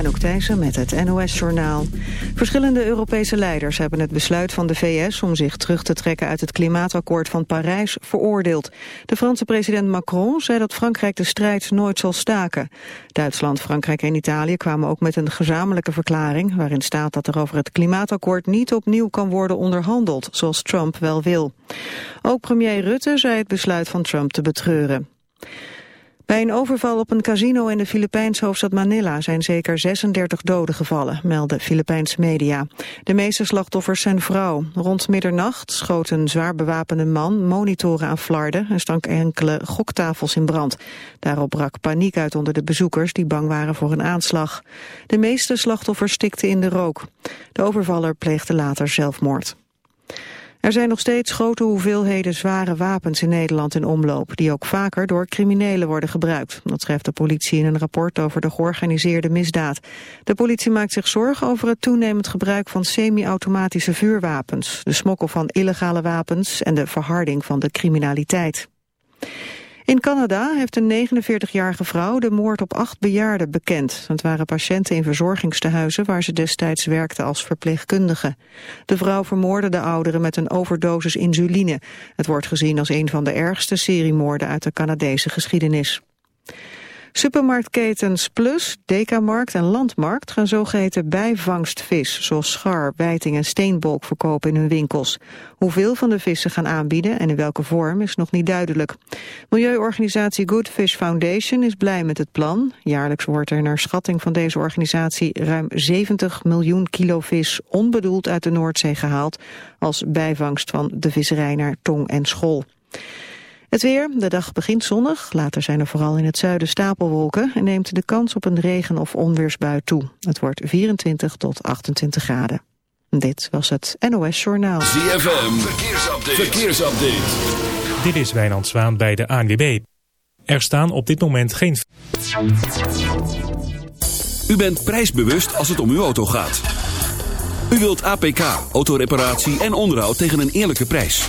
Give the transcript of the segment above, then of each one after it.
Anouk Thijssen met het NOS-journaal. Verschillende Europese leiders hebben het besluit van de VS... om zich terug te trekken uit het klimaatakkoord van Parijs veroordeeld. De Franse president Macron zei dat Frankrijk de strijd nooit zal staken. Duitsland, Frankrijk en Italië kwamen ook met een gezamenlijke verklaring... waarin staat dat er over het klimaatakkoord niet opnieuw kan worden onderhandeld... zoals Trump wel wil. Ook premier Rutte zei het besluit van Trump te betreuren. Bij een overval op een casino in de Filipijnse hoofdstad Manila zijn zeker 36 doden gevallen, melden Filipijnse media. De meeste slachtoffers zijn vrouw. Rond middernacht schoot een zwaar bewapende man monitoren aan flarden en stank enkele goktafels in brand. Daarop brak paniek uit onder de bezoekers die bang waren voor een aanslag. De meeste slachtoffers stikten in de rook. De overvaller pleegde later zelfmoord. Er zijn nog steeds grote hoeveelheden zware wapens in Nederland in omloop, die ook vaker door criminelen worden gebruikt. Dat schrijft de politie in een rapport over de georganiseerde misdaad. De politie maakt zich zorgen over het toenemend gebruik van semi-automatische vuurwapens, de smokkel van illegale wapens en de verharding van de criminaliteit. In Canada heeft een 49-jarige vrouw de moord op acht bejaarden bekend. Het waren patiënten in verzorgingstehuizen waar ze destijds werkte als verpleegkundige. De vrouw vermoordde de ouderen met een overdosis insuline. Het wordt gezien als een van de ergste seriemoorden uit de Canadese geschiedenis. Supermarktketens Plus, Dekamarkt en Landmarkt gaan zogeheten bijvangstvis, zoals schar, wijting en steenbolk verkopen in hun winkels. Hoeveel van de vissen gaan aanbieden en in welke vorm is nog niet duidelijk. Milieuorganisatie Good Fish Foundation is blij met het plan. Jaarlijks wordt er naar schatting van deze organisatie ruim 70 miljoen kilo vis onbedoeld uit de Noordzee gehaald als bijvangst van de visserij naar tong en school. Het weer, de dag begint zonnig, later zijn er vooral in het zuiden stapelwolken en neemt de kans op een regen- of onweersbui toe. Het wordt 24 tot 28 graden. Dit was het NOS Journaal. ZFM, verkeersupdate. verkeersupdate. Dit is Wijnand Zwaan bij de ANWB. Er staan op dit moment geen... U bent prijsbewust als het om uw auto gaat. U wilt APK, autoreparatie en onderhoud tegen een eerlijke prijs.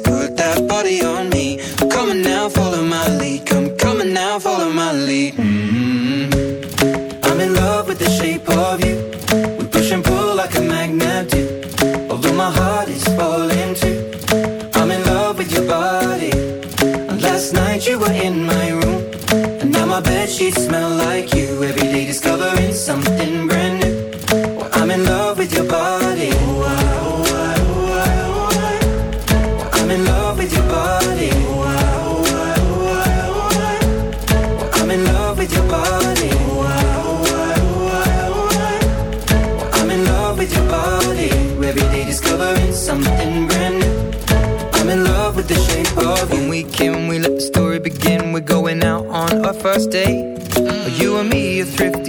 sheets smell like you. Every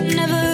Never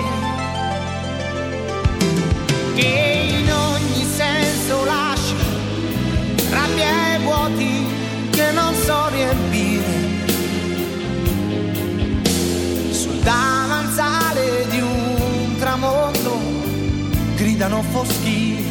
gridano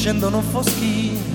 scendono foschie.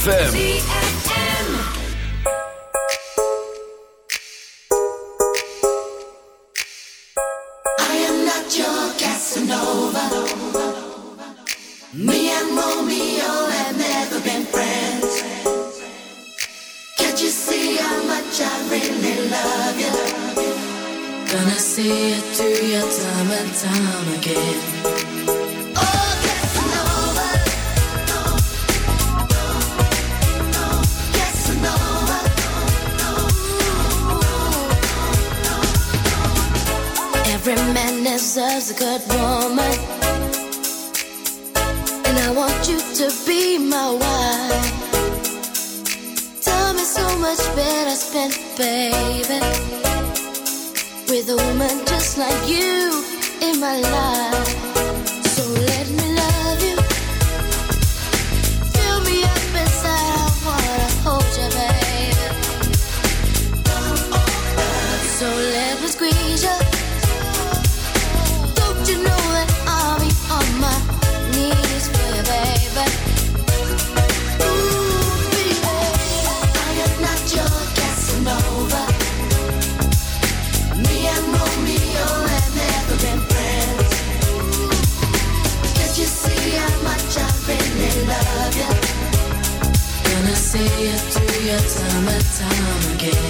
ZFM. See through your time and time again.